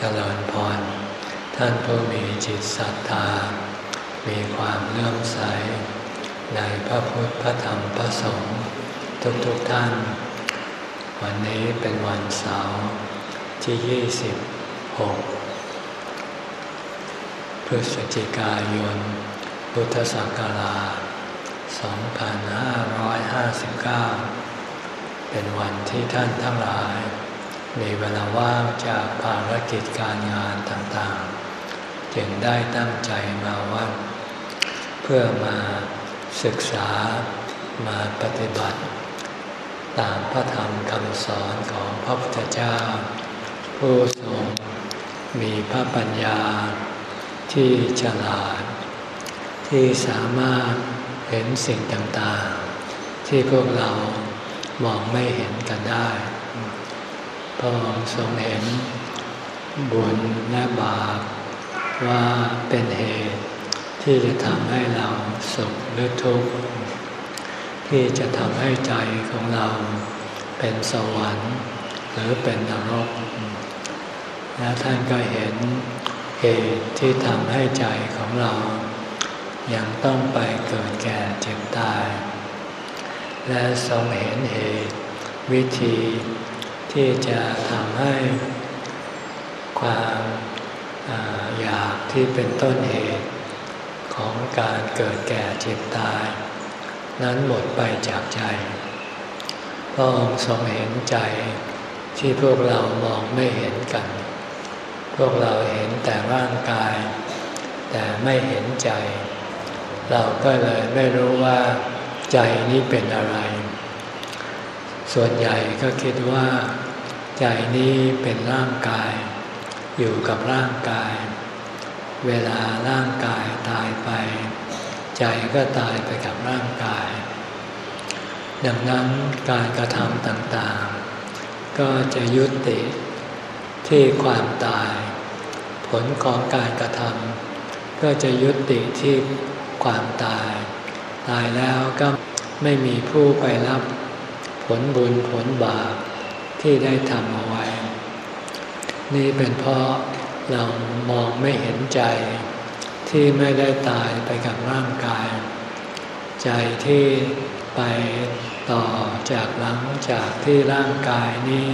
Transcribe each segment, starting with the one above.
เจริญพร ท่านผู้มีจิตศรัทธา มีความเลื่อมใส ในพระพุทธพระธรรมพระสงฆ์ทุกๆทท่าน วันนี้เป็นวันเสาร์ที่ 26 พฤศจิกายน พุทธศักราช2559 เป็นวันที่ท่านทั้งหลาย มีเวลาว่างจากภารกิจการงานต่างๆ จึงได้ตั้งใจมาวัดเพื่อมาศึกษามาปฏิบัติ ตามพระธรรมคำสอนของพระพุทธเจ้า ผู้ทรงมีพระปัญญาที่ฉลาด ที่สามารถเห็นสิ่งต่างๆ ที่พวกเรามองไม่เห็นกันได้ พระองค์ทรงเห็น บุญและบาปว่าเป็นเหตุที่จะทำให้เราสุขหรือทุกข์ที่จะทำให้ใจของเราเป็นสวรรค์หรือเป็นนรก และท่านก็เห็นเหตุที่ทำให้ใจของเรา ยังต้องไปเกิดแก่เจ็บตาย และทรงเห็นเหตุวิธี ที่จะทำให้ความอยากที่เป็นต้นเหตุของการเกิดแก่เจ็บตาย นั้นหมดไปจากใจพระองค์ทรงเห็นใจที่พวกเรามองไม่เห็นกัน พวกเราเห็นแต่ร่างกาย แต่ไม่เห็นใจ เราก็เลยไม่รู้ว่าใจนี้เป็นอะไร ส่วนใหญ่ก็คิดว่า ใจนี้เป็นร่างกาย อยู่กับร่างกาย เวลาร่างกายตายไป ใจก็ตายไปกับร่างกาย ดังนั้นการกระทำต่างๆ ก็จะยุติที่ความตาย ผลของการกระทำก็จะยุติที่ความตาย ตายแล้วก็ไม่มีผู้ไปรับ ผลบุญผลบาปที่ได้ทำเอาไว้ นี่เป็นเพราะเรามองไม่เห็นใจที่ไม่ได้ตายไปกับร่างกาย ใจที่ไปต่อจากหลังจากที่ร่างกายนี้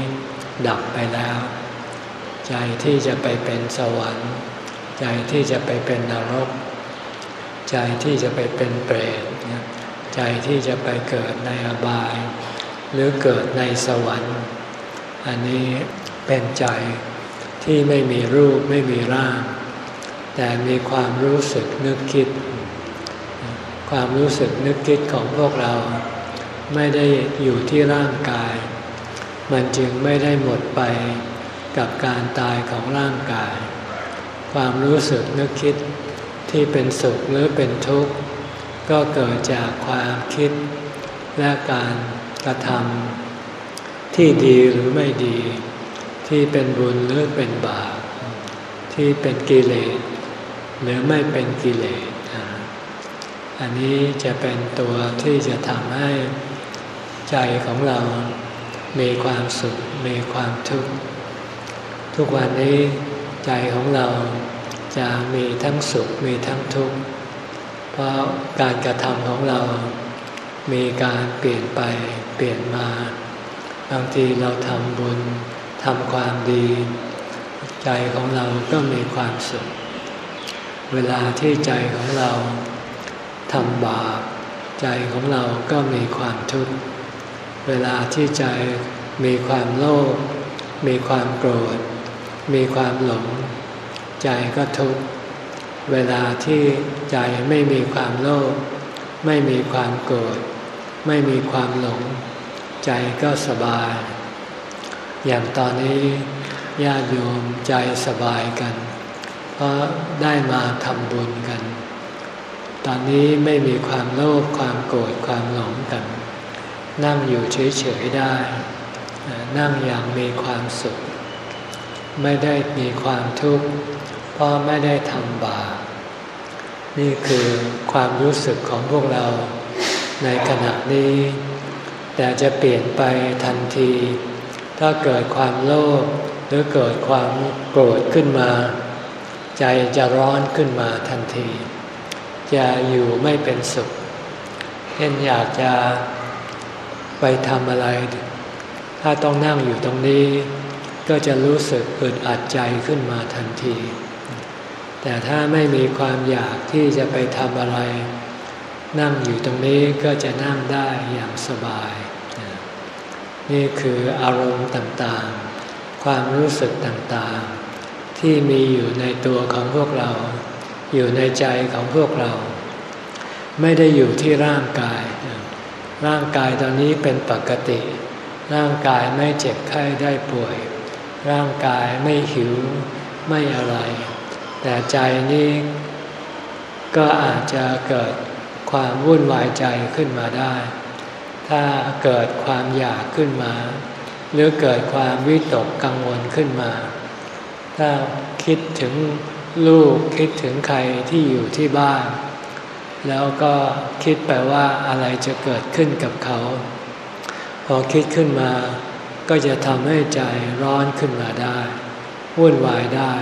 ดับไปแล้ว ใจที่จะไปเป็นสวรรค์ ใจที่จะไปเป็นนรก ใจที่จะไปเป็นเปรตใจที่จะไปเกิดในอบาย หรือเกิดในสวรรค์ อันนี้เป็นใจที่ไม่มีรูปไม่มีร่าง แต่มีความรู้สึกนึกคิด ความรู้สึกนึกคิดของพวกเรา ไม่ได้อยู่ที่ร่างกาย มันจึงไม่ได้หมดไปกับการตายของร่างกาย ความรู้สึกนึกคิดที่เป็นสุขหรือเป็นทุกข์ ก็เกิดจากความคิดและการ กระทำที่ดีหรือไม่ดี ที่เป็นบุญหรือเป็นบาปที่เป็นกิเลสหรือไม่เป็นกิเลสอันนี้จะเป็นตัวที่จะทำให้ใจของเรา มีความสุข มีความทุกข์ทุกวันนี้ใจของเราจะมีทั้งสุขมีทั้งทุกข์เพราะการกระทำของเรา มีการเปลี่ยนไปเปลี่ยนมา บางทีเราทำบุญทำความดี ใจของเราก็มีความสุข เวลาที่ใจของเราทำบาปใจของเราก็มีความทุกข์ เวลาที่ใจมีความโลภ มีความโกรธ มีความหลง ใจก็ทุกข์ เวลาที่ใจไม่มีความโลภ ไม่มีความโกรธ ไม่มีความหลง ใจก็สบาย อย่างตอนนี้ญาติโยมใจสบายกัน เพราะได้มาทำบุญกัน ตอนนี้ไม่มีความโลภความโกรธความหลงกัน นั่งอยู่เฉยๆได้ นั่งอย่างมีความสุข ไม่ได้มีความทุกข์เพราะไม่ได้ทำบาปนี่คือความรู้สึกของพวกเรา ในขณะนี้ แต่จะเปลี่ยนไปทันที ถ้าเกิดความโลภหรือเกิดความโกรธขึ้นมา ใจจะร้อนขึ้นมาทันที จะอยู่ไม่เป็นสุขเช่นอยากจะไปทำอะไร ถ้าต้องนั่งอยู่ตรงนี้ ก็จะรู้สึกอึดอัดใจขึ้นมาทันที แต่ถ้าไม่มีความอยากที่จะไปทำอะไร นั่งอยู่ตรงนี้ก็จะนั่งได้อย่างสบาย นี่คืออารมณ์ต่างๆ ความรู้สึกต่างๆ ที่มีอยู่ในตัวของพวกเรา อยู่ในใจของพวกเรา ไม่ได้อยู่ที่ร่างกาย ร่างกายตอนนี้เป็นปกติ ร่างกายไม่เจ็บไข้ได้ป่วย ร่างกายไม่หิวไม่อะไร แต่ใจนี้ก็อาจจะเกิด ความวุ่นวายใจขึ้นมาได้ ถ้าเกิดความอยากขึ้นมา หรือเกิดความวิตกกังวลขึ้นมา ถ้าคิดถึงลูกคิดถึงใครที่อยู่ที่บ้าน แล้วก็คิดไปว่าอะไรจะเกิดขึ้นกับเขา พอคิดขึ้นมา ก็จะทำให้ใจร้อนขึ้นมาได้ วุ่นวายได้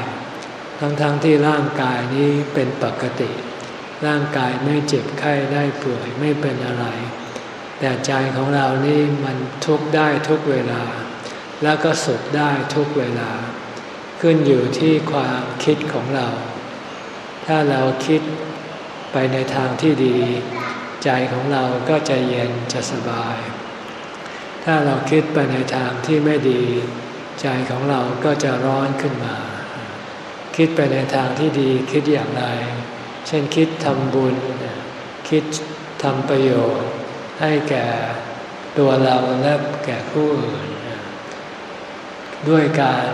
ทั้งๆทที่ร่างกายนี้เป็นปกติ ร่างกายไม่เจ็บไข้ได้ป่วยไม่เป็นอะไร แต่ใจของเรานี่มันทุกข์ได้ทุกเวลา แล้วก็สุขได้ทุกเวลา ขึ้นอยู่ที่ความคิดของเรา ถ้าเราคิดไปในทางที่ดี ใจของเราก็จะเย็นจะสบาย ถ้าเราคิดไปในทางที่ไม่ดี ใจของเราก็จะร้อนขึ้นมา คิดไปในทางที่ดีคิดอย่างไร เช่นคิดทำบุญ คิดทำประโยชน์ให้แก่ตัวเราและแก่ผู้อื่น ด้วยการ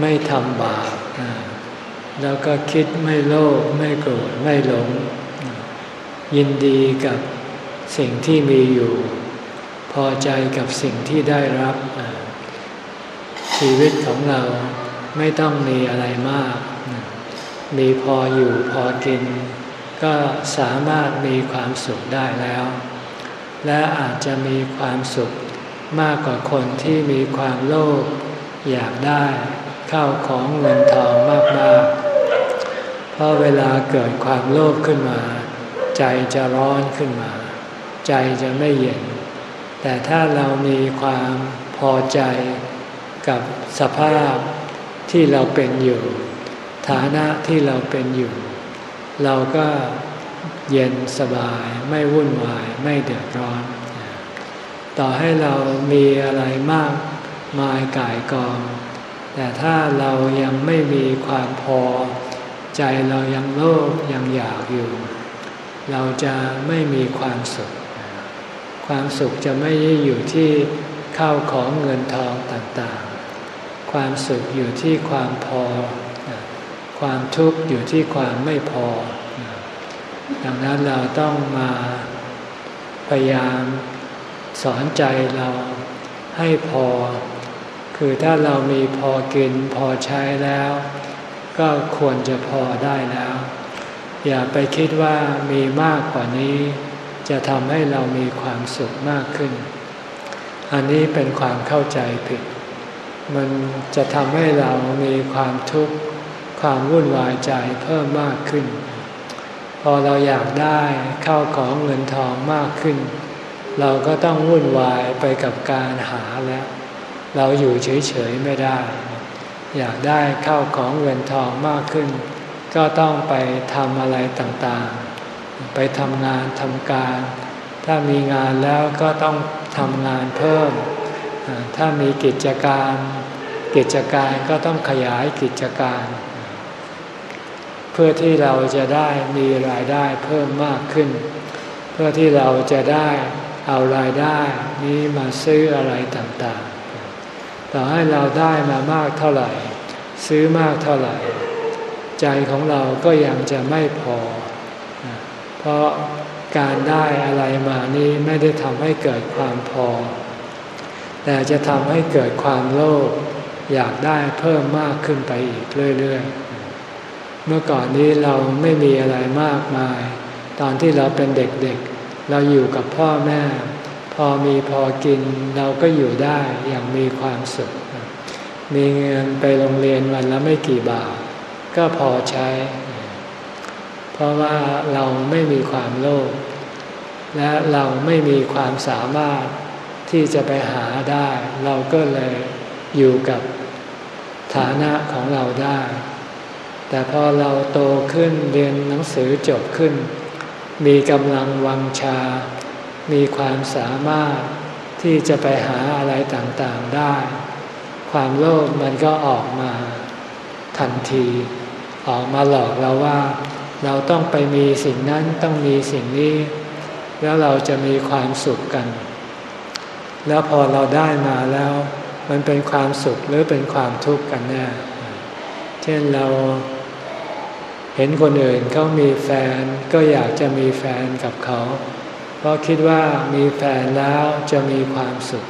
ไม่ทำบาปแล้วก็คิดไม่โลภไม่โกรธไม่หลง ยินดีกับสิ่งที่มีอยู่ พอใจกับสิ่งที่ได้รับ ชีวิตของเราไม่ต้องมีอะไรมาก มีพออยู่พอกิน ก็สามารถมีความสุขได้แล้ว และอาจจะมีความสุขมากกว่าคนที่มีความโลภอยากได้ข้าวของเงินทองมากๆ เพราะเวลาเกิดความโลภขึ้นมา ใจจะร้อนขึ้นมา ใจจะไม่เย็น แต่ถ้าเรามีความพอใจกับสภาพที่เราเป็นอยู่ ฐานะที่เราเป็นอยู่ เราก็เย็นสบายไม่วุ่นวายไม่เดือดร้อน ต่อให้เรามีอะไรมากมายกายกอง แต่ถ้าเรายังไม่มีความพอ ใจเรายังโลภยังอยากอยู่ เราจะไม่มีความสุข ความสุขจะไม่ได้อยู่ที่ข้าวของเงินทองต่างๆ ความสุขอยู่ที่ความพอ ความทุกข์อยู่ที่ความไม่พอ ดังนั้นเราต้องมาพยายามสอนใจเราให้พอ คือถ้าเรามีพอกินพอใช้แล้ว ก็ควรจะพอได้แล้ว อย่าไปคิดว่ามีมากกว่านี้ จะทำให้เรามีความสุขมากขึ้น อันนี้เป็นความเข้าใจผิด มันจะทำให้เรามีความทุกข์ ความวุ่นวายใจเพิ่มมากขึ้น พอเราอยากได้เข้าของเงินทองมากขึ้น เราก็ต้องวุ่นวายไปกับการหาแล้ว เราอยู่เฉยๆไม่ได้ อยากได้เข้าของเงินทองมากขึ้น ก็ต้องไปทำอะไรต่างๆ ไปทำงานทำการ ถ้ามีงานแล้วก็ต้องทำงานเพิ่ม ถ้ามีกิจการกิจการก็ต้องขยายกิจการ พื่อที่เราจะได้มีรายได้เพิ่มมากขึ้น เพื่อที่เราจะได้เอารายได้นี้มาซื้ออะไรต่างๆ ต่อให้เราได้มามากเท่าไหร่ ซื้อมากเท่าไหร่ ใจของเราก็ยังจะไม่พอ เพราะการได้อะไรมานี้ไม่ได้ทำให้เกิดความพอ แต่จะทำให้เกิดความโลภอยากได้เพิ่มมากขึ้นไปอีกเรื่อย ๆ เมื่อก่อนนี้เราไม่มีอะไรมากมาย ตอนที่เราเป็นเด็กๆเราอยู่กับพ่อแม่ พอมีพอกินเราก็อยู่ได้อย่างมีความสุข มีเงินไปโรงเรียนวันละไม่กี่บาท ก็พอใช้ เพราะว่าเราไม่มีความโลภและเราไม่มีความสามารถที่จะไปหาได้ เราก็เลยอยู่กับฐานะของเราได้ แต่พอเราโตขึ้นเรียนหนังสือจบขึ้น มีกำลังวังชา มีความสามารถที่จะไปหาอะไรต่างๆได้ ความโลภมันก็ออกมาทันที ออกมาหลอกเราว่า เราต้องไปมีสิ่งนั้นต้องมีสิ่งนี้ แล้วเราจะมีความสุขกัน แล้วพอเราได้มาแล้ว มันเป็นความสุขหรือเป็นความทุกข์กันแน่เช่นเรา เห็นคนอื่นเขามีแฟนก็อยากจะมีแฟนกับเขา เพราะคิดว่ามีแฟนแล้วจะมีความสุข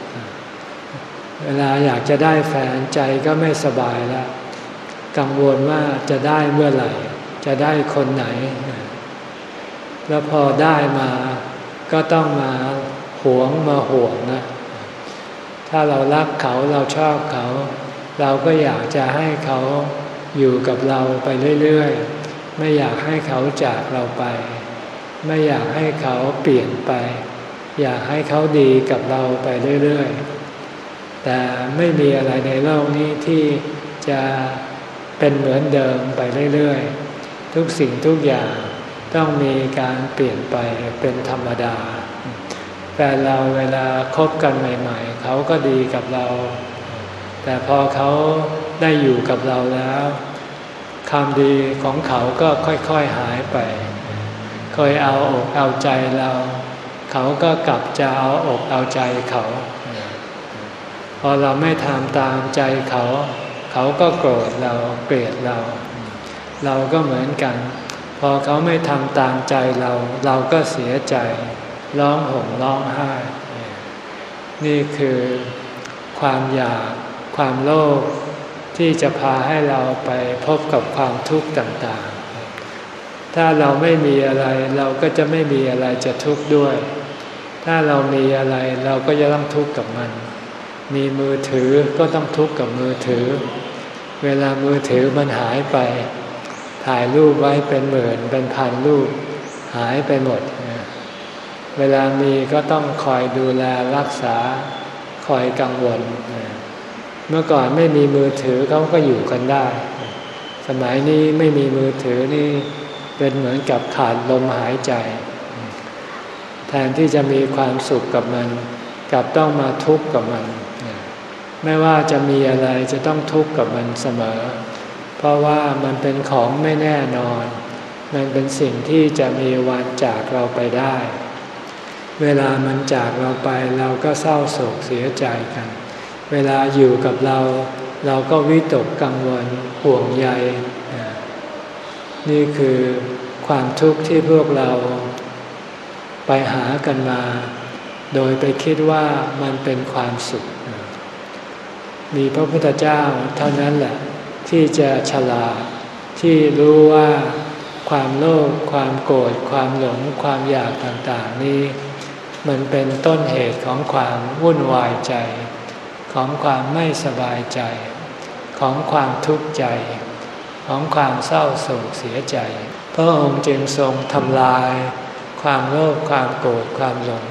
เวลาอยากจะได้แฟนใจก็ไม่สบายแล้ว กังวลว่าจะได้เมื่อไหร่ จะได้คนไหน แล้วพอได้มาก็ต้องมาหวงมาห่วงนะ ถ้าเรารักเขาเราชอบเขา เราก็อยากจะให้เขาอยู่กับเราไปเรื่อยๆ ไม่อยากให้เขาจากเราไป ไม่อยากให้เขาเปลี่ยนไป อยากให้เขาดีกับเราไปเรื่อยๆ แต่ไม่มีอะไรในโลกนี้ที่จะเป็นเหมือนเดิมไปเรื่อยๆ ทุกสิ่งทุกอย่างต้องมีการเปลี่ยนไปเป็นธรรมดาแฟนเราเวลาคบกันใหม่ๆ เขาก็ดีกับเรา แต่พอเขาได้อยู่กับเราแล้ว ความดีของเขาก็ค่อยๆหายไป เคยเอาอกเอาใจเรา เขาก็กลับจะเอาอกเอาใจเขา พอเราไม่ทำตามใจเขา เขาก็โกรธเราเกลียดเรา เราก็เหมือนกัน พอเขาไม่ทำตามใจเรา เราก็เสียใจ ร้องห่มร้องไห้ นี่คือความอยาก ความโลภ ที่จะพาให้เราไปพบกับความทุกข์ต่างๆ ถ้าเราไม่มีอะไรเราก็จะไม่มีอะไรจะทุกข์ด้วย ถ้าเรามีอะไรเราก็จะต้องทุกข์กับมัน มีมือถือก็ต้องทุกข์กับมือถือ เวลามือถือมันหายไป ถ่ายรูปไว้เป็นหมื่นเป็นพันรูป หายไปหมด เวลามีก็ต้องคอยดูแลรักษาคอยกังวลเเมื่อก่อนไม่มีมือถือเขาก็อยู่กันได้ สมัยนี้ไม่มีมือถือนี่เป็นเหมือนกับขาดลมหายใจ แทนที่จะมีความสุขกับมันกลับต้องมาทุกข์กับมัน ไม่ว่าจะมีอะไรจะต้องทุกข์กับมันเสมอ เพราะว่ามันเป็นของไม่แน่นอน มันเป็นสิ่งที่จะมีวันจากเราไปได้ เวลามันจากเราไปเราก็เศร้าโศกเสียใจกัน เวลาอยู่กับเรา เราก็วิตกกังวลห่วงใย นี่คือความทุกข์ที่พวกเราไปหากันมา โดยไปคิดว่ามันเป็นความสุข มีพระพุทธเจ้าเท่านั้นแหละ ที่จะฉลาดที่รู้ว่าความโลภความโกรธความหลงความอยากต่างๆ นี้ มันเป็นต้นเหตุของความวุ่นวายใจ ของความไม่สบายใจ ของความทุกข์ใจ ของความเศร้าโศกเสียใจ พระองค์จึงทรงทำลาย ความโลภความโกรธความหลง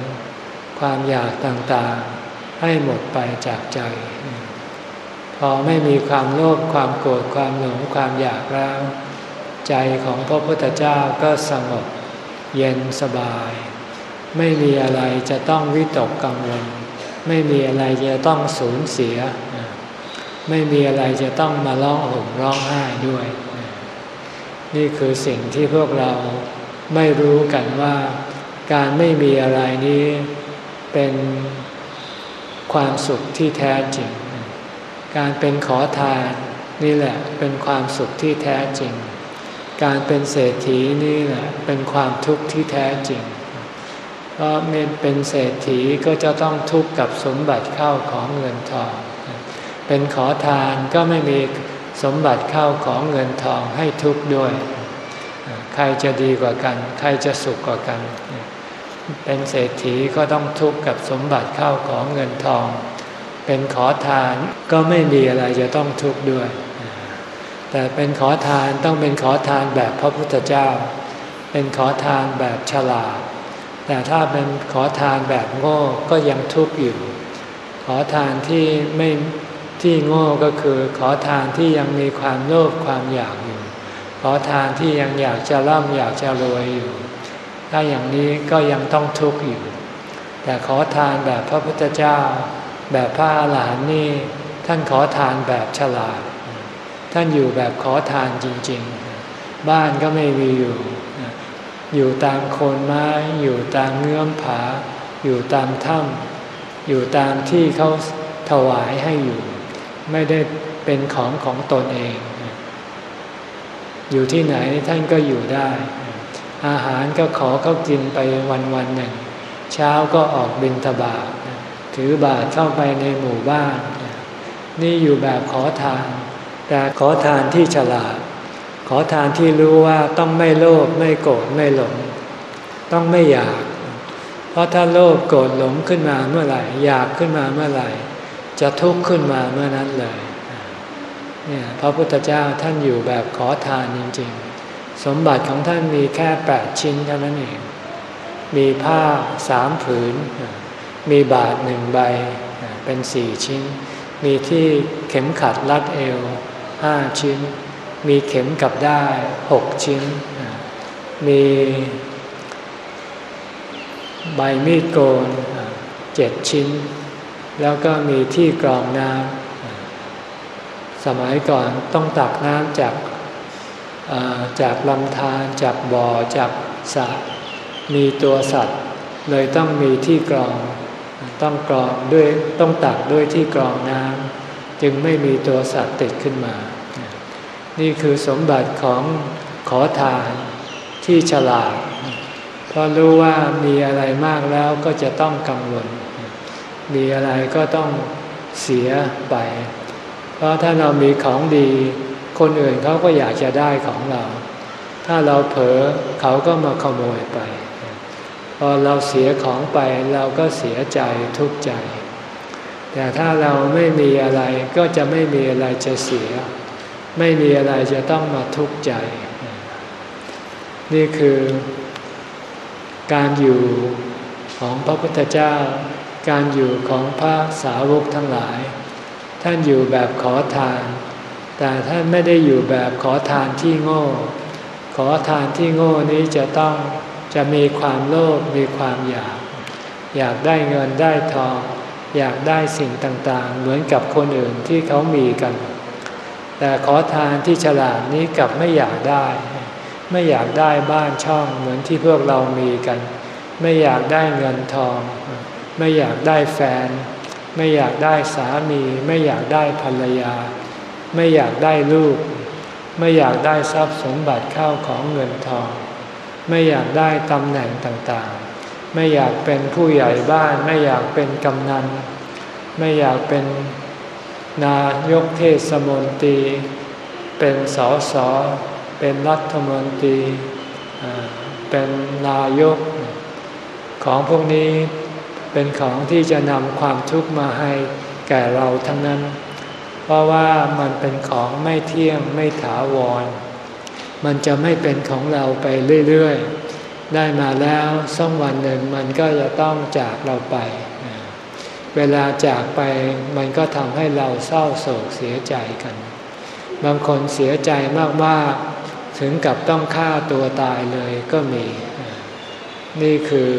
ความอยากต่างๆ ให้หมดไปจากใจ พอไม่มีความโลภความโกรธความหลงความอยากแล้ว ใจของพระพุทธเจ้าก็สงบเย็นสบาย ไม่มีอะไรจะต้องวิตกกังวล ไม่มีอะไรจะต้องสูญเสีย ไม่มีอะไรจะต้องมาร้องห่มร้องไห้ด้วย นี่คือสิ่งที่พวกเราไม่รู้กันว่า การไม่มีอะไรนี้เป็นความสุขที่แท้จริง การเป็นขอทานนี่แหละเป็นความสุขที่แท้จริง การเป็นเศรษฐีนี่แหละเป็นความทุกข์ที่แท้จริง เพราะเป็นเศรษฐีก็จะต้องทุกข์กับสมบัติเข้าของเงินทอง เป็นขอทานก็ไม่มีสมบัติเข้าของเงินทองให้ทุกข์ด้วย ใครจะดีกว่ากัน ใครจะสุขกว่ากัน เป็นเศรษฐีก็ต้องทุกข์กับสมบัติเข้าของเงินทอง เป็นขอทานก็ไม่มีอะไรจะต้องทุกข์ด้วย แต่เป็นขอทานต้องเป็นขอทานแบบพระพุทธเจ้า เป็นขอทานแบบฉลาด แต่ถ้าเป็นขอทานแบบโง่ก็ยังทุกข์อยู่ ขอทานที่ไม่ที่โง่ก็คือขอทานที่ยังมีความโลภความอยากอยู่ ขอทานที่ยังอยากจะร่ำอยากจะรวยอยู่ ถ้าอย่างนี้ก็ยังต้องทุกข์อยู่ แต่ขอทานแบบพระพุทธเจ้า แบบพระอาหารหันต์นี่ท่านขอทานแบบฉลาด ท่านอยู่แบบขอทานจริง ๆ บ้านก็ไม่มีอยู่ อยู่ตามโคนไม้ อยู่ตามเงื้อมผา อยู่ตามถ้ำอยู่ตามที่เขาถวายให้อยู่ ไม่ได้เป็นของของตนเอง อยู่ที่ไหนท่านก็อยู่ได้ อาหารก็ขอเขากินไปวันวันหนึ่ง เช้าก็ออกบินทบาทถือบาทเข้าไปในหมู่บ้าน นี่อยู่แบบขอทาน แต่ขอทานที่ฉลาด ขอทานที่รู้ว่าต้องไม่โลภไม่โกรธไม่หลง ต้องไม่อยาก เพราะถ้าโลภโกรธหลงขึ้นมาเมื่อไหร่ อยากขึ้นมาเมื่อไหร่ จะทุกข์ขึ้นมาเมื่อนั้นเลยเนี่ยพระพุทธเจ้าท่านอยู่แบบขอทานจริง ๆ สมบัติของท่านมีแค่แปดชิ้นเท่านั้นเอง มีผ้าสามผืน มีบาทหนึ่งใบเป็นสี่ชิ้น มีที่เข็มขัดรัดเอวห้าชิ้น มีเข็มกับได้หกชิ้น มีใบมีดโกนเจ็ดชิ้น แล้วก็มีที่กรองน้ำสมัยก่อนต้องตักน้ำจากจากลำธารจากบ่อจากสระมีตัวสัตว์ เลยต้องมีที่กรอง ต้องกรองด้วยต้องตักด้วยที่กรองน้ำจึงไม่มีตัวสัตว์ติดขึ้นมา นี่คือสมบัติของขอทานที่ฉลาด เพราะรู้ว่ามีอะไรมากแล้วก็จะต้องกังวล มีอะไรก็ต้องเสียไป เพราะถ้าเรามีของดี คนอื่นเขาก็อยากจะได้ของเรา ถ้าเราเผลอเขาก็มาขโมยไป พอเราเสียของไปเราก็เสียใจทุกข์ใจ แต่ถ้าเราไม่มีอะไรก็จะไม่มีอะไรจะเสีย ไม่มีอะไรจะต้องมาทุกข์ใจ นี่คือการอยู่ของพระพุทธเจ้า การอยู่ของพระสาวกทั้งหลาย ท่านอยู่แบบขอทาน แต่ท่านไม่ได้อยู่แบบขอทานที่โง่ ขอทานที่โง่นี้จะต้องจะมีความโลภมีความอยาก อยากได้เงินได้ทอง อยากได้สิ่งต่างๆ เหมือนกับคนอื่นที่เขามีกัน แต่ขอทานที่ฉลาดนี้กลับไม่อยากได้ ไม่อยากได้บ้านช่องเหมือนที่พวกเรามีกัน ไม่อยากได้เงินทอง ไม่อยากได้แฟน ไม่อยากได้สามี ไม่อยากได้ภรรยา ไม่อยากได้ลูก ไม่อยากได้ทรัพย์สมบัติเข้าของเงินทอง ไม่อยากได้ตำแหน่งต่างๆ ไม่อยากเป็นผู้ใหญ่บ้าน ไม่อยากเป็นกำนัน ไม่อยากเป็น นายกเทศมนตรี เป็นสอสอเป็นรัฐมนตรี เป็นนายก ของพวกนี้เป็นของที่จะนำความทุกข์มาให้แก่เราทั้งนั้น เพราะว่ามันเป็นของไม่เที่ยงไม่ถาวร มันจะไม่เป็นของเราไปเรื่อยๆ ได้มาแล้วสักวันหนึ่งมันก็จะต้องจากเราไป เวลาจากไปมันก็ทำให้เราเศร้าโศกเสียใจกัน บางคนเสียใจมากๆ ถึงกับต้องฆ่าตัวตายเลยก็มี นี่คือ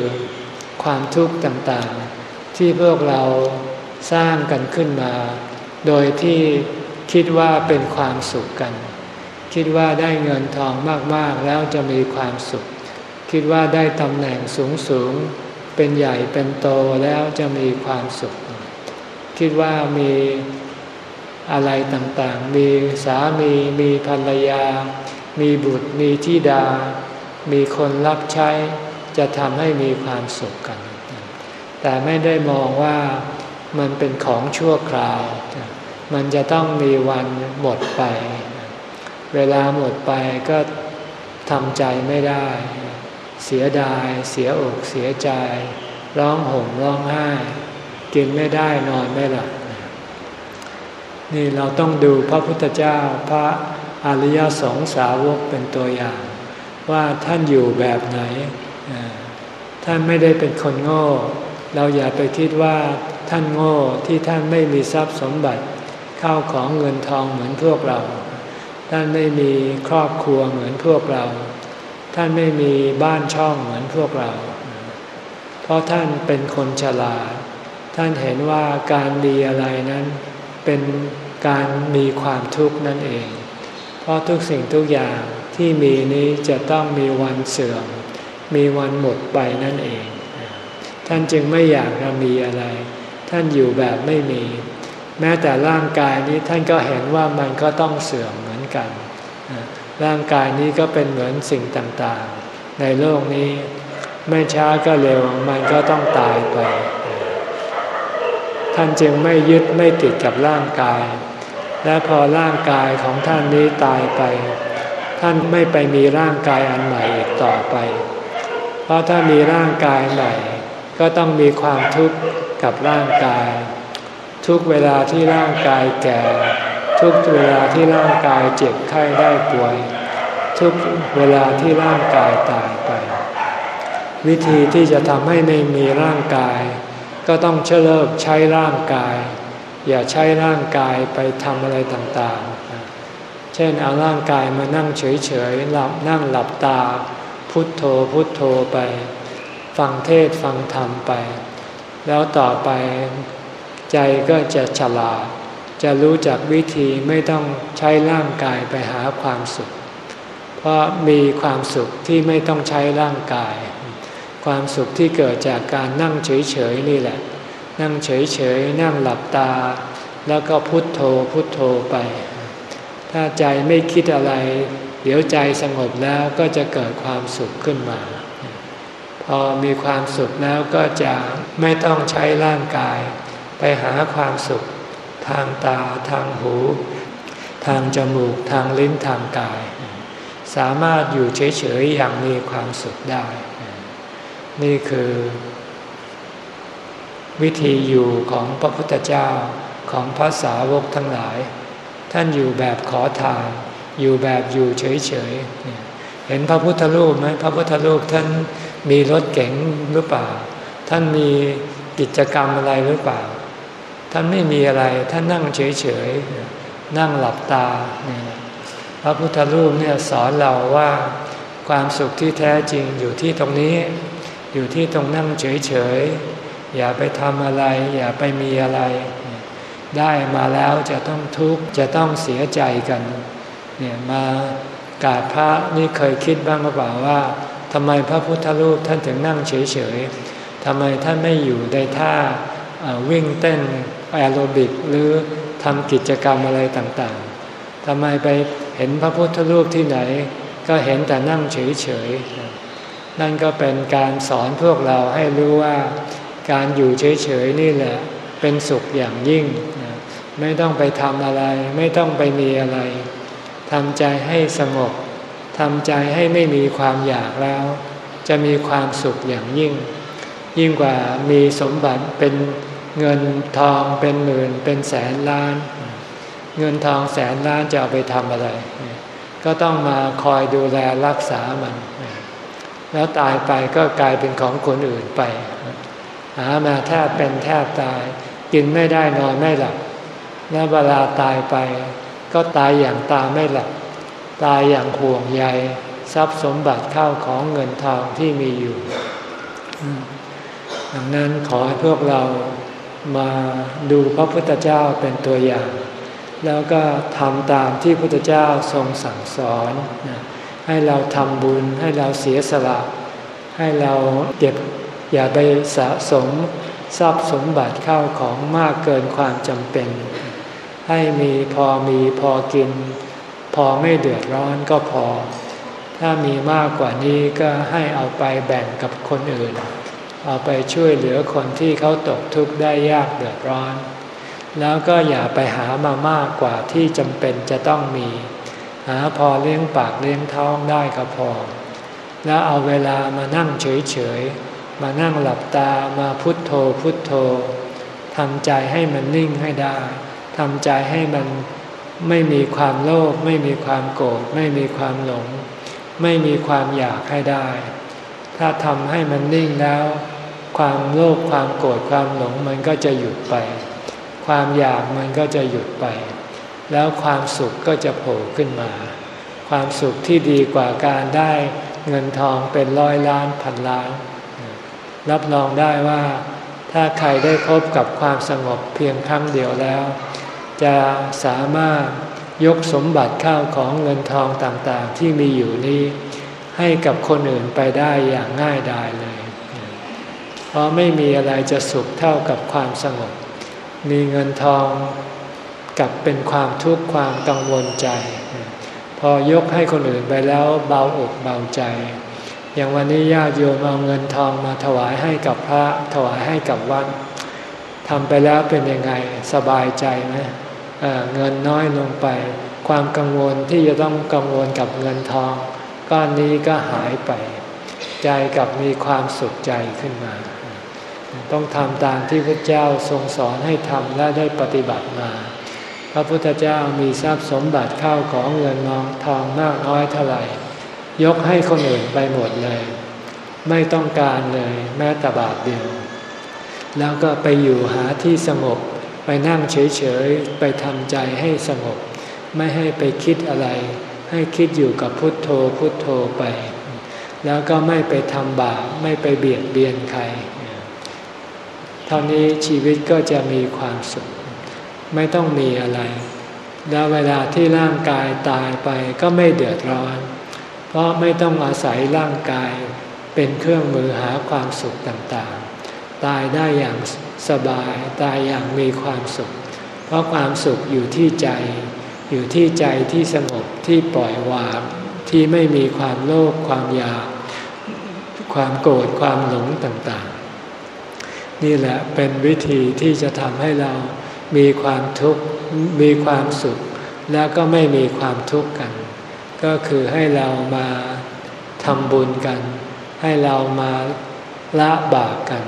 ความทุกข์ต่างๆ ที่พวกเราสร้างกันขึ้นมา โดยที่คิดว่าเป็นความสุขกัน คิดว่าได้เงินทองมากๆแล้วจะมีความสุข คิดว่าได้ตำแหน่งสูงๆ เป็นใหญ่เป็นโตแล้วจะมีความสุข คิดว่ามีอะไรต่างๆ มีสามีมีภรรยา มีบุตรมีธิดา มีคนรับใช้จะทำให้มีความสุขกัน แต่ไม่ได้มองว่ามันเป็นของชั่วคราว มันจะต้องมีวันหมดไป เวลาหมดไปก็ทำใจไม่ได้ เสียดาย เสียอกเสียใจ ร้องห่มร้องไห้ กินไม่ได้นอนไม่หลับนี่เราต้องดูพระพุทธเจ้าพระอริยสงสาวกเป็นตัวอย่าง ว่าท่านอยู่แบบไหน ท่านไม่ได้เป็นคนโง่ เราอย่าไปคิดว่าท่านโง่ที่ท่านไม่มีทรัพย์สมบัติข้าวของเงินทองเหมือนพวกเรา ท่านไม่มีครอบครัวเหมือนพวกเรา ท่านไม่มีบ้านช่องเหมือนพวกเรา เพราะท่านเป็นคนฉลาด ท่านเห็นว่าการมีอะไรนั้น เป็นการมีความทุกข์นั่นเอง เพราะทุกสิ่งทุกอย่างที่มีนี้จะต้องมีวันเสื่อม มีวันหมดไปนั่นเอง ท่านจึงไม่อยากจะมีอะไร ท่านอยู่แบบไม่มี แม้แต่ร่างกายนี้ท่านก็เห็นว่ามันก็ต้องเสื่อมเหมือนกัน ร่างกายนี้ก็เป็นเหมือนสิ่งต่างๆ ในโลกนี้ ไม่ช้าก็เร็วมันก็ต้องตายไป ท่านจึงไม่ยึดไม่ติดกับร่างกาย และพอร่างกายของท่านนี้ตายไป ท่านไม่ไปมีร่างกายอันใหม่อีกต่อไป เพราะถ้ามีร่างกายใหม่ ก็ต้องมีความทุกข์กับร่างกาย ทุกเวลาที่ร่างกายแก่ ทุกเวลาที่ร่างกายเจ็บไข้ได้ป่วย ทุกเวลาที่ร่างกายตายไป วิธีที่จะทำให้ไม่มีร่างกาย ก็ต้องเลิกใช้ร่างกาย อย่าใช้ร่างกายไปทำอะไรต่างๆ เช่นเอาร่างกายมานั่งเฉยๆหลับนั่งหลับตา พุทโธพุทโธไป ฟังเทศฟังธรรมไป แล้วต่อไปใจก็จะฉลาด จะรู้จักวิธีไม่ต้องใช้ร่างกายไปหาความสุข เพราะมีความสุขที่ไม่ต้องใช้ร่างกาย ความสุขที่เกิดจากการนั่งเฉยๆนี่แหละ นั่งเฉยๆนั่งหลับตา แล้วก็พุทโธพุทโธไป ถ้าใจไม่คิดอะไร เดี๋ยวใจสงบแล้วก็จะเกิดความสุขขึ้นมา พอมีความสุขแล้วก็จะไม่ต้องใช้ร่างกาย ไปหาความสุข ทางตาทางหู ทางจมูกทางลิ้นทางกาย สามารถอยู่เฉยๆอย่างมีความสุขได้ นี่คือ วิธีอยู่ของพระพุทธเจ้าของพระสาวกทั้งหลาย ท่านอยู่แบบขอทาน อยู่แบบอยู่เฉยๆเห็นพระพุทธรูปไหมพระพุทธรูปท่านมีรถเก๋งหรือเปล่า ท่านมีกิจกรรมอะไรหรือเปล่า ท่านไม่มีอะไร ท่านนั่งเฉยๆ นั่งหลับตา พระพุทธรูปเนี่ยสอนเราว่าความสุขที่แท้จริงอยู่ที่ตรงนี้ อยู่ที่ตรงนั่งเฉยๆ อย่าไปทำอะไร อย่าไปมีอะไร ได้มาแล้วจะต้องทุกข์ จะต้องเสียใจกัน เนี่ยมากราบพระนี่เคยคิดบ้างหรือเปล่าว่าทำไมพระพุทธรูปท่านถึงนั่งเฉยๆทำไมท่านไม่อยู่ในท่าวิ่งเต้น แอโรบิกหรือทำกิจกรรมอะไรต่างๆทำไมไปเห็นพระพุทธรูปที่ไหน ก็เห็นแต่นั่งเฉยๆ นั่นก็เป็นการสอนพวกเราให้รู้ว่าการอยู่เฉยๆนี่แหละเป็นสุขอย่างยิ่ง ไม่ต้องไปทำอะไร ไม่ต้องไปมีอะไรทำใจให้สงบทำใจให้ไม่มีความอยากแล้ว จะมีความสุขอย่างยิ่ง ยิ่งกว่ามีสมบัติเป็น เงินทองเป็นหมื่นเป็นแสนล้าน เงินทองแสนล้านจะเอาไปทำอะไร ก็ต้องมาคอยดูแลรักษามัน แล้วตายไปก็กลายเป็นของคนอื่นไป หามาแทบเป็นแทบตาย กินไม่ได้นอนไม่หลับแล้วเวลาตายไป ก็ตายอย่างตาไม่หลับ ตายอย่างห่วงใยทรัพย์สมบัติเข้าของเงินทองที่มีอยู่ ดังนั้นขอให้พวกเรา มาดูพระพุทธเจ้าเป็นตัวอย่าง แล้วก็ทำตามที่พระพุทธเจ้าทรงสั่งสอน ให้เราทำบุญให้เราเสียสละ ให้เราเก็บอย่าไปสะสมทรัพย์สมบัติเข้าของมากเกินความจำเป็น ให้มีพอมีพอกิน พอไม่เดือดร้อนก็พอ ถ้ามีมากกว่านี้ก็ให้เอาไปแบ่งกับคนอื่น เอาไปช่วยเหลือคนที่เขาตกทุกข์ได้ยากเดือดร้อน แล้วก็อย่าไปหามามากกว่าที่จำเป็นจะต้องมี หาพอเลี้ยงปากเลี้ยงท้องได้ก็พอ แล้วเอาเวลามานั่งเฉยๆ มานั่งหลับตามาพุทโธพุทโธทำใจให้มันนิ่งให้ได้ทำใจให้มันไม่มีความโลภไม่มีความโกรธไม่มีความหลง ไม่มีความอยากให้ได้ ถ้าทำให้มันนิ่งแล้ว ความโลภความโกรธความหลงมันก็จะหยุดไป ความอยากมันก็จะหยุดไป แล้วความสุขก็จะโผล่ขึ้นมา ความสุขที่ดีกว่าการได้เงินทองเป็นร้อยล้านพันล้าน รับรองได้ว่าถ้าใครได้พบกับความสงบเพียงครั้งเดียวแล้ว จะสามารถยกสมบัติข้าวของเงินทองต่างๆ ที่มีอยู่นี้ ให้กับคนอื่นไปได้อย่างง่ายดายเลย เพราะไม่มีอะไรจะสุขเท่ากับความสงบ มีเงินทองกับเป็นความทุกข์ความกังวลใจ พอยกให้คนอื่นไปแล้วเบาอกเบาใจ อย่างวันนี้ญาติโยมเอาเงินทองมาถวายให้กับพระถวายให้กับวัดทำไปแล้วเป็นยังไงสบายใจไหมเเงินน้อยลงไป ความกังวลที่จะต้องกังวลกับเงินทอง ก้อนนี้ก็หายไป ใจกับมีความสุขใจขึ้นมา ต้องทำตามที่พระเจ้าทรงสอนให้ทำและได้ปฏิบัติมา พระพุทธเจ้ามีทรัพย์สมบัติข้าวของเงินนองทองมากน้อยเท่าไหร่ยกให้คนอื่นไปหมดเลย ไม่ต้องการเลยแม้แต่บาทเดียว แล้วก็ไปอยู่หาที่สงบไปนั่งเฉยๆ ไปทำใจให้สงบ ไม่ให้ไปคิดอะไร ให้คิดอยู่กับพุทโธพุทโธไป แล้วก็ไม่ไปทำบาปไม่ไปเบียดเบียนใคร เท่านี้ชีวิตก็จะมีความสุข ไม่ต้องมีอะไร แล้วเวลาที่ร่างกายตายไปก็ไม่เดือดร้อน เพราะไม่ต้องอาศัยร่างกายเป็นเครื่องมือหาความสุขต่างๆ ตายได้อย่างสบายตายอย่างมีความสุข เพราะความสุขอยู่ที่ใจ อยู่ที่ใจที่สงบที่ปล่อยวางที่ไม่มีความโลภความอยากความโกรธความหลงต่างๆ นี่แหละเป็นวิธีที่จะทำให้เรามีความทุกข์มีความสุข แล้วก็ไม่มีความทุกข์กัน ก็คือให้เรามาทำบุญกัน ให้เรามาละบาปกัน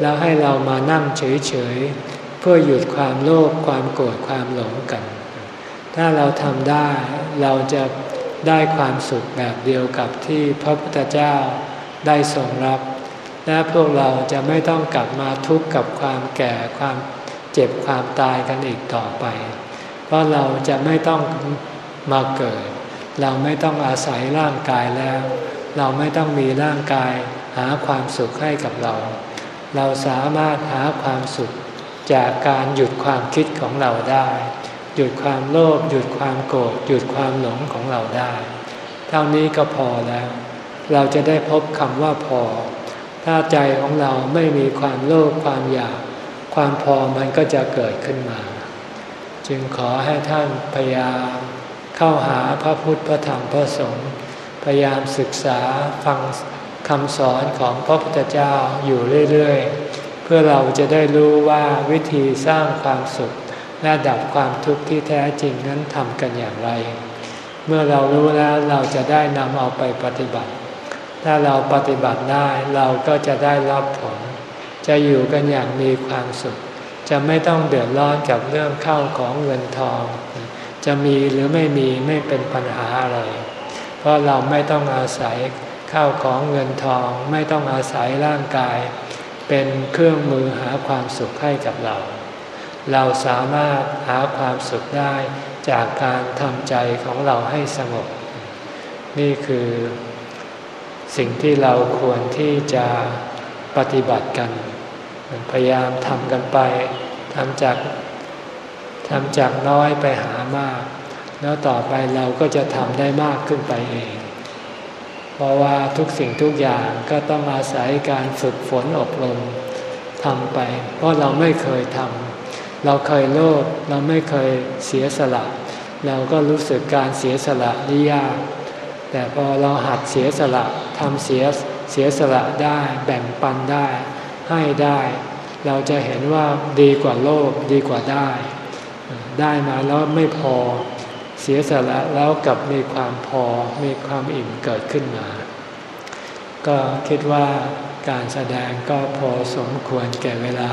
แล้วให้เรามานั่งเฉยๆเพื่อหยุดความโลภความโกรธความหลงกัน ถ้าเราทำได้เราจะได้ความสุขแบบเดียวกับที่พระพุทธเจ้าได้ทรงรับ และพวกเราจะไม่ต้องกลับมาทุกข์กับความแก่ความเจ็บความตายกันอีกต่อไป เพราะเราจะไม่ต้องมาเกิด เราไม่ต้องอาศัยร่างกายแล้ว เราไม่ต้องมีร่างกายหาความสุขให้กับเรา เราสามารถหาความสุขจากการหยุดความคิดของเราได้ หยุดความโลภหยุดความโกรธหยุดความหลงของเราได้ เท่านี้ก็พอแล้ว เราจะได้พบคำว่าพอ ถ้าใจของเราไม่มีความโลภความอยาก ความพอมันก็จะเกิดขึ้นมา จึงขอให้ท่านพยายามเข้าหาพระพุทธพระธรรมพระสงฆ์พยายามศึกษาฟังคำสอนของพระพุทธเจ้าอยู่เรื่อย ๆ เพื่อเราจะได้รู้ว่าวิธีสร้างความสุข และดับความทุกข์ที่แท้จริงนั้นทำกันอย่างไร เมื่อเรารู้แล้วเราจะได้นำเอาไปปฏิบัติ ถ้าเราปฏิบัติได้เราก็จะได้รับผล จะอยู่กันอย่างมีความสุข จะไม่ต้องเดือดร้อนกับเรื่องเข้าของเงินทอง จะมีหรือไม่มีไม่เป็นปัญหาอะไร เพราะเราไม่ต้องอาศัยข้าวของเงินทองไม่ต้องอาศัยร่างกาย เป็นเครื่องมือหาความสุขให้กับเรา เราสามารถหาความสุขได้จากการทำใจของเราให้สงบ นี่คือสิ่งที่เราควรที่จะปฏิบัติกัน พยายามทำกันไปทำจากทำจากน้อยไปหามาก แล้วต่อไปเราก็จะทำได้มากขึ้นไปเอง เพราะว่าทุกสิ่งทุกอย่างก็ต้องอาศัยการฝึกฝนอบรมทำไป เพราะเราไม่เคยทำ เราเคยโลภเราไม่เคยเสียสละ เราก็รู้สึกการเสียสละนี่ยาก แต่พอเราหัดเสียสละทำเสียเสียสละได้แบ่งปันได้ ให้ได้ เราจะเห็นว่าดีกว่าโลภดีกว่าได้ ได้มาแล้วไม่พอเสียสละแล้วกลับมีความพอมีความอิ่มเกิดขึ้นมา ก็คิดว่าการแสดงก็พอสมควรแก่เวลา